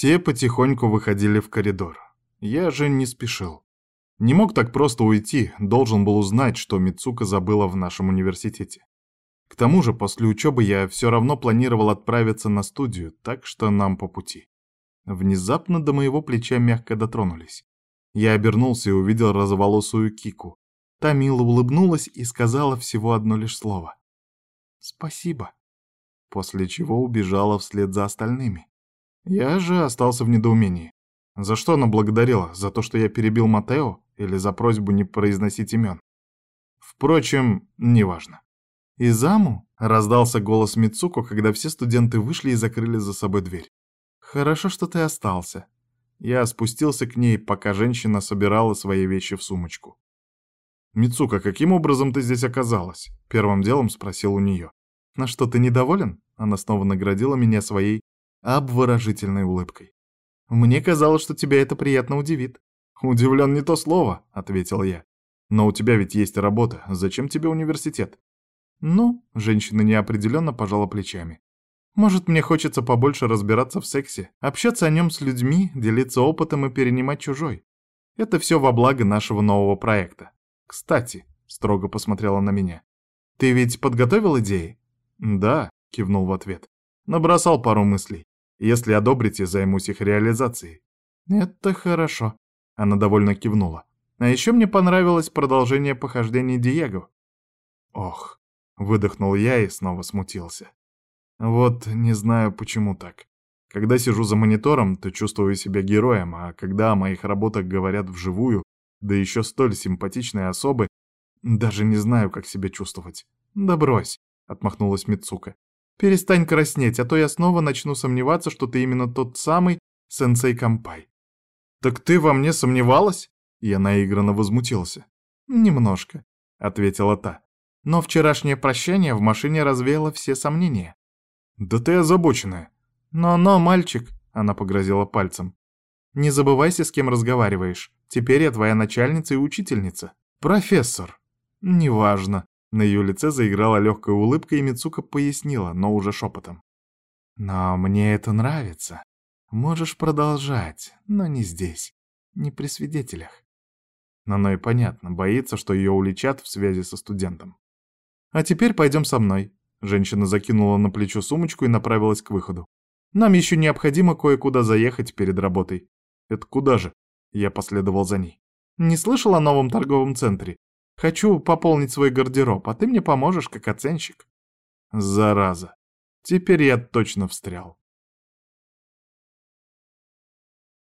Все потихоньку выходили в коридор. Я же не спешил. Не мог так просто уйти, должен был узнать, что Мицука забыла в нашем университете. К тому же после учебы я все равно планировал отправиться на студию, так что нам по пути. Внезапно до моего плеча мягко дотронулись. Я обернулся и увидел розоволосую Кику. Та мило улыбнулась и сказала всего одно лишь слово. «Спасибо», после чего убежала вслед за остальными. Я же остался в недоумении. За что она благодарила? За то, что я перебил Матео? Или за просьбу не произносить имен? Впрочем, неважно. «Изаму?» — раздался голос Мицуко, когда все студенты вышли и закрыли за собой дверь. «Хорошо, что ты остался». Я спустился к ней, пока женщина собирала свои вещи в сумочку. «Мицука, каким образом ты здесь оказалась?» — первым делом спросил у нее. «На что, ты недоволен?» Она снова наградила меня своей обворожительной улыбкой. «Мне казалось, что тебя это приятно удивит». «Удивлен не то слово», — ответил я. «Но у тебя ведь есть работа. Зачем тебе университет?» «Ну», — женщина неопределенно пожала плечами. «Может, мне хочется побольше разбираться в сексе, общаться о нем с людьми, делиться опытом и перенимать чужой. Это все во благо нашего нового проекта. Кстати», — строго посмотрела на меня, — «ты ведь подготовил идеи?» «Да», — кивнул в ответ. «Набросал пару мыслей. Если одобрите, займусь их реализацией». «Это хорошо», — она довольно кивнула. «А еще мне понравилось продолжение похождений Диего». «Ох», — выдохнул я и снова смутился. «Вот не знаю, почему так. Когда сижу за монитором, то чувствую себя героем, а когда о моих работах говорят вживую, да еще столь симпатичные особы, даже не знаю, как себя чувствовать. Да брось», — отмахнулась Мицука. Перестань краснеть, а то я снова начну сомневаться, что ты именно тот самый сенсей Кампай. Так ты во мне сомневалась? Я наигранно возмутился. Немножко, ответила та. Но вчерашнее прощание в машине развеяло все сомнения. Да ты озабоченная. Но-но, мальчик, она погрозила пальцем. Не забывайся, с кем разговариваешь. Теперь я твоя начальница и учительница. Профессор. Неважно. На ее лице заиграла легкая улыбка, и Мицука пояснила, но уже шепотом. «Но мне это нравится. Можешь продолжать, но не здесь, не при свидетелях». Но оно и понятно, боится, что ее уличат в связи со студентом. «А теперь пойдем со мной». Женщина закинула на плечо сумочку и направилась к выходу. «Нам еще необходимо кое-куда заехать перед работой». «Это куда же?» Я последовал за ней. «Не слышал о новом торговом центре? Хочу пополнить свой гардероб, а ты мне поможешь как оценщик. Зараза. Теперь я точно встрял.